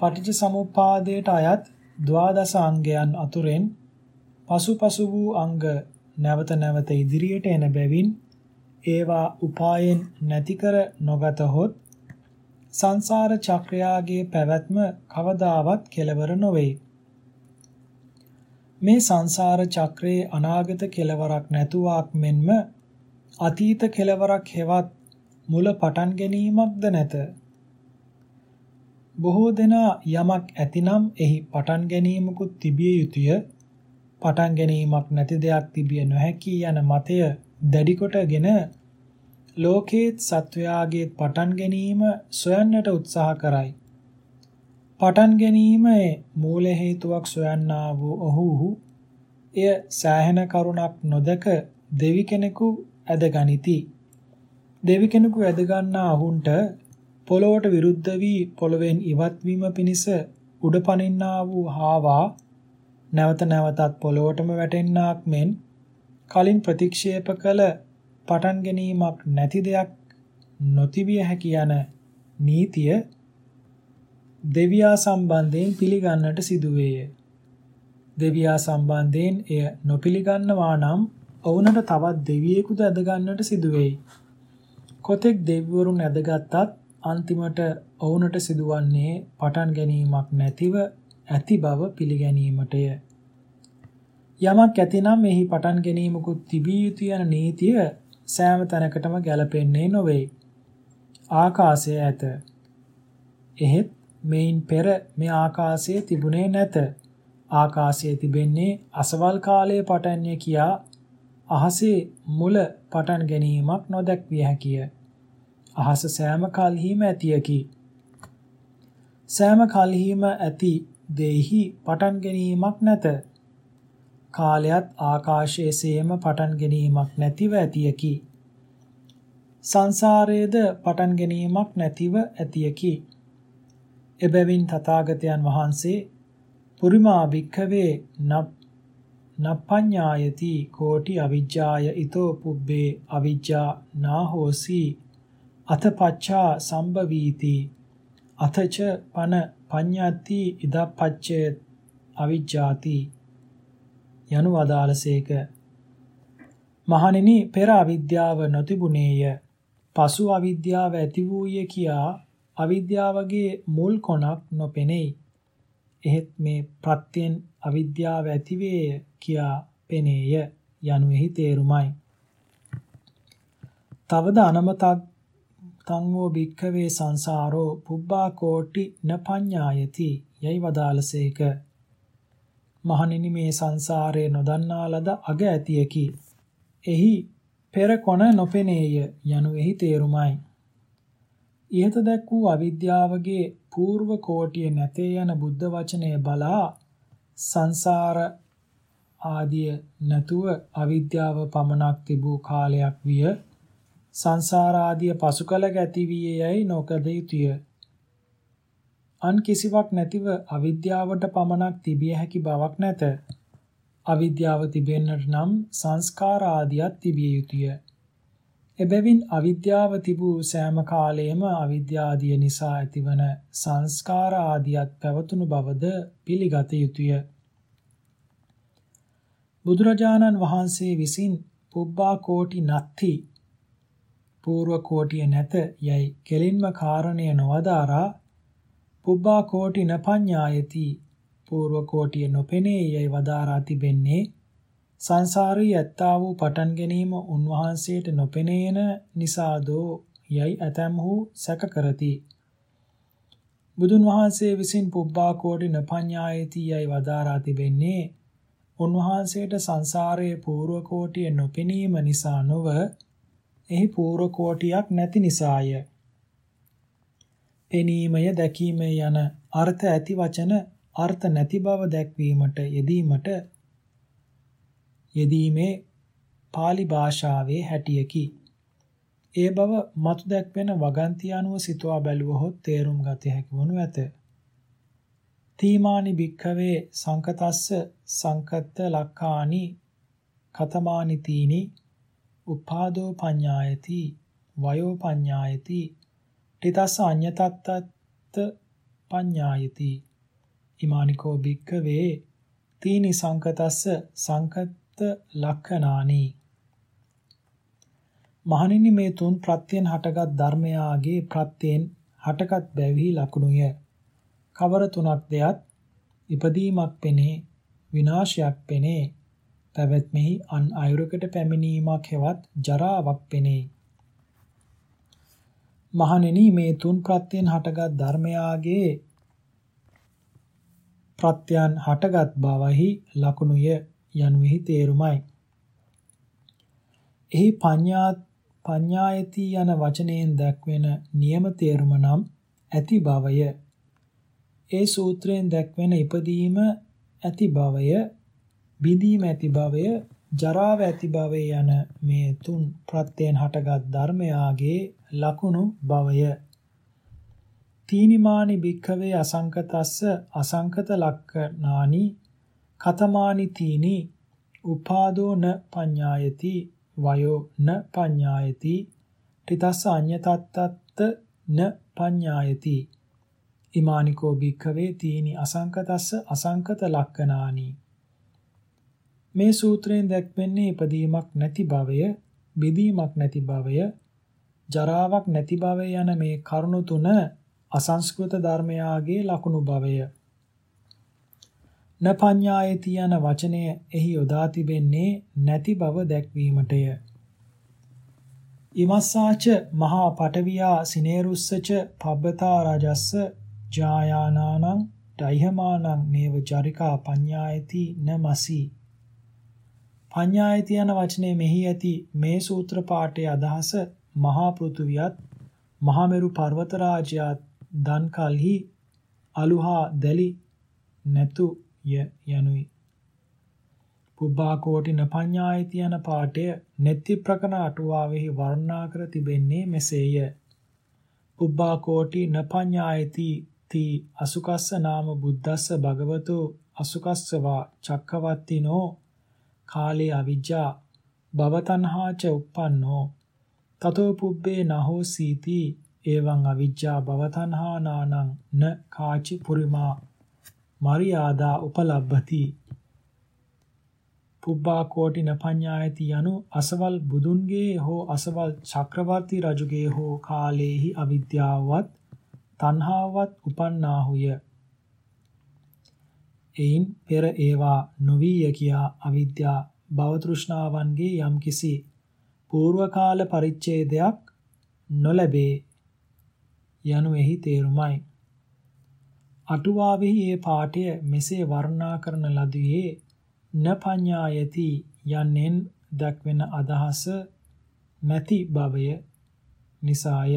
පටිච්ච සමුප්පාදයට අයත් ද්වාදස අංගයන් අතුරෙන් පසුපසු වූ අංග නැවත නැවත ඉදිරියට එන බැවින් ඒවා උපායෙන් නැති කර නොගතහොත් සංසාර චක්‍රයාගේ පැවැත්ම කවදාවත් කෙලවර නොවේ. මේ සංසාර චක්‍රයේ අනාගත කෙලවරක් නැතුවක් මෙන්ම අතීත කෙලවරක් හෙවත් මුල පටන් ගැනීමක්ද නැත. බොහෝ දෙනා යමක් ඇතිනම් එහි පටන් ගැනීමකුත් තිබිය යුතුය. පටන් ගැනීමක් නැති දෙයක් තිබිය නොහැකි යන මතය දැඩි කොටගෙන ලෝකේත් සත්වයාගේ පටන් ගැනීම සොයන්නට උත්සාහ කරයි. පටන් ගැනීමේ මූල හේතුවක් සොයන්නා වූ ඔහු එය සෑහෙන කරුණක් නොදක දෙවි කෙනෙකු ඇදගනිති. දෙවි කෙනෙකු ඇදගන්නා ඔහුන්ට පොළොවට විරුද්ධ වී පොළවෙන් ඉවත් වීම පිණිස උඩ පනින්නා වූ හාවා නැවත නැවතත් පොළොවටම වැටෙන්නාක් මෙන් කලින් ප්‍රතික්ෂේප කළ පටන් ගැනීමක් නැති දෙයක් නොතිබිය හැකි යන නීතිය දෙවියා සම්බන්ධයෙන් පිළිගන්නට සිදුවේය. දෙවියා සම්බන්ධයෙන් එය නොපිළිගන්නවා නම් ඔවුනට තවත් දෙවියෙකුද ඇදගන්නට සිදුවේයි. කොතෙක් දෙවිවරුන් ඇදගත්තත් අන්තිමට ඔවුනට සිදුවන්නේ පටන් ගැනීමක් නැතිව ඇති බව පිළිගැනීමටය. යමක් ඇතිනම් එහි පටන් ගැනීමකුත් තිබිය යුතු යන නීතිය සෑම තැනකටම ගැලපෙන්නේ නොවේ. ආකාශය ඇත. එහෙත් මෙයින් පෙර මේ ආකාශයේ තිබුණේ නැත. ආකාශයේ තිබෙන්නේ අසවල් කාලයේ පටන්ය කියා අහසේ මුල පටන් ගැනීමක් නොදැක්විය හැකිය. අහස සෑම කල්හිම ඇතියකි. සෑම කල්හිම ඇති දෙහි පටන් ගැනීමක් නැත. කාලයත් ආකාශයේ සේම පටන් ගැනීමක් නැතිව ඇතියකි. සංසාරයේද පටන් ගැනීමක් නැතිව ඇතියකි. එබැවින් තථාගතයන් වහන්සේ පුරිමා භික්ඛවේ නප්පඤ්ඤායති කෝටි අවිජ්ජාය ඊතෝ පුබ්බේ අවිජ්ජා නාහෝසි අතපච්චා සම්භවීති අතච පන පඤ්ඤාති ඉදපච්චේ අවිජ්ජාති යනු වදාළසේක. මහණෙනි පෙර අවිද්‍යාව නොතිබුණේය. පසු අවිද්‍යාව ඇති වූයේ කියා අවිද්‍යාවගේ මුල් කොනක් නොපෙනෙයි. එහෙත් මේ ප්‍රත්‍යයෙන් අවිද්‍යාව ඇතිවේය කියා පෙනේය යනුෙහි තේරුමයි. තවද අනමතක් තංවෝ භික්ඛවේ සංසාරෝ පුබ්බා කෝටි නපඤ්ඤායති යයි වදාළසේක. මහණෙනි මේ සංසාරයේ නොදන්නා ලද අග ඇතියකි. එහි පෙර කොන නොපෙනේය යනු එහි තේරුමයි. ඉහත දැක් වූ අවිද්‍යාවගේ పూర్ව කෝටිය නැතේ යන බුද්ධ වචනය බලා සංසාර ආදිය නැතුව අවිද්‍යාව පමණක් තිබූ කාලයක් විය සංසාර ආදිය පසු කල ගැති වී යයි නොකද යුතුය අන් කිසිවක් නැතිව අවිද්‍යාවට පමණක් තිබිය හැකි බවක් නැත. අවිද්‍යාව තිබෙන්නට නම් සංස්කාර ආදියක් තිබිය යුතුය. එබැවින් අවිද්‍යාව තිබූ සෑම කාලයේම අවිද්‍යාදිය නිසා ඇතිවන සංස්කාර ආදියත් පැවතුණු බවද පිළිගත යුතුය. බුදුරජාණන් වහන්සේ විසින් පුබ්බා කෝටි නත්ති పూర్ව කෝටිය නැත යයි කෙලින්ම කාරණය නොවදාරා පුබ්බා කෝටි නපඤ්ඤායති పూర్ව කෝටිය නොපෙනේ යයි වදාරා තිබෙන්නේ සංසාරී ඇත්තා වූ පටන් ගැනීම උන්වහන්සේට නොපෙනේන නිසාදෝ යයි ඇතැම්හු සැක කරති බුදුන් වහන්සේ විසින් පුබ්බා කෝටි නපඤ්ඤායති යයි වදාරා තිබෙන්නේ උන්වහන්සේට සංසාරයේ පූර්ව කෝටිය නොපෙනීම නිසා නොව එහි පූර්ව කෝටියක් නැති නිසාය. පෙනීමය දැකීමය යන අර්ථ ඇති වචන අර්ථ නැති බව දැක්වීමට යෙදීමට යෙදීමේ pāli භාෂාවේ හැටියකි. ඒ බව මතු දැක්වෙන වගන්ති අනුව සිතුවා බැලුවහොත් තේරුම් ගත හැකි වනු ඇත. තීමානි භික්ඛවේ සංකතස්ස සංකත්ත ලක්ඛානි කතමානි තීනි උපාදෝ පඤ්ඤායති වයෝ පඤ්ඤායති ඨිතස්ස අඤ්ඤතත්තත් පඤ්ඤායති ඉමානිකෝ භික්ඛවේ තීනි සංකතස්ස සංකත්ත ලක්ඛනානි මහණෙනි මේ තුන් ප්‍රත්‍යයෙන් හටගත් ධර්මයාගේ ප්‍රත්‍යයෙන් හටගත් බැවිහි ලකුණුය. කවර තුනක් දෙයත් ඉපදීමක් පෙනේ විනාශයක් පෙනේ පැවැත්මෙහි අන් අයුරකට පැමිණීමක් හෙවත් ජරාවක් පෙනේ. මහණෙනි මේ තුන් ප්‍රත්‍යයෙන් හටගත් ධර්මයාගේ ප්‍රත්‍යයන් හටගත් බවහි ලකුණුය යනුෙහි තේරුමයි. එහි පඤ්ඤාත් පඤ්ඤායති යන වචනයෙන් දැක්වෙන නියම තේරුම නම් ඇති බවය. ඒ සූත්‍රයෙන් දැක්වෙන ඉපදීම ඇති බවය, බිඳීම ඇති බවය, ජරාව ඇති බවය යන මේ තුන් ප්‍රත්‍යයෙන් හටගත් ධර්මයාගේ ලකුණු බවය. තීනිමානි භික්ඛවේ අසංකතස්ස අසංකත ලක්ඛනානි කතමානි තීනි උපාදෝ න පඤ්ඤායති වයෝ න පඤ්ඤායති ඨිතස්ස අඤ්ඤතත්තත් න පඤ්ඤායති. ඉමානිකෝ භික්ඛවේ තීනි අසංකතස්ස අසංකත ලක්ඛනානි මේ සූත්‍රයෙන් දැක්වෙන්නේ ඉපදීමක් නැති භවය බිදීමක් නැති භවය ජරාවක් නැති භවය යන මේ කරුණු තුන අසංස්කෘත ධර්මයාගේ ලකුණු භවය. නපඤ්ඤායති යන වචනය එහි යොදා තිබෙන්නේ නැති බව දැක්වීමටය. ඉමස්සාච මහා පටවියා සිනේරුස්සච පබ්බතා රජස්ස ජායානානං දෛහමානං නේව චරිකා පඤ්ඤායති නමසි. පඤ්ඤායති යන වචනේ මෙහි ඇති මේ සූත්‍ර පාඨයේ අදහස මහා පෘථුවියත් මහා මෙරු පර්වත රාජයාත් දන් කලෙහි අලුහා දැලි නැතු ය යනුයි. පුබ්බා කෝටි නපඤ්ඤායති යන පාඨය නෙත්ති ප්‍රකන අටුවාවෙහි වර්ණනා කර තිබෙන්නේ මෙසේය. පුබ්බා කෝටි නපඤ්ඤායති තී අසුකස්ස නාම බුද්දස්ස භගවතෝ අසුකස්සවා චක්කවත්තිනෝ කාලේ අවිජ්ජා භවතණ්හාච uppannෝ තතෝ පුබ්බේ නහෝ සීති එවං අවිජ්ජා භවතණ්හා නානං න කාචි පුරිමා මරියාදා උපලබ්ධති පුබ්බා කෝටි නපඤ්ඤායති යනු අසවල් බුදුන්ගේ හෝ අසවල් චක්‍රවර්ති රජුගේ හෝ කාලේහි අවිද්‍යාවවත් තණ්හාවවත් උපන්නාහුය. එයින් පෙර ඒවා නොවිය කියා අවිද්‍යා භව තෘෂ්ණාවන්ගේ යම්කිසි పూర్ව කාල පරිච්ඡේදයක් නොලැබේ. යනු එහි තේරුමයි. අටුවාවෙහි ඒ පාඨය මෙසේ වර්ණනා කරන ලදුවේ නපඤ්ඤායති යන්නෙන් දක්වන අදහස නැති බවය නිසාය.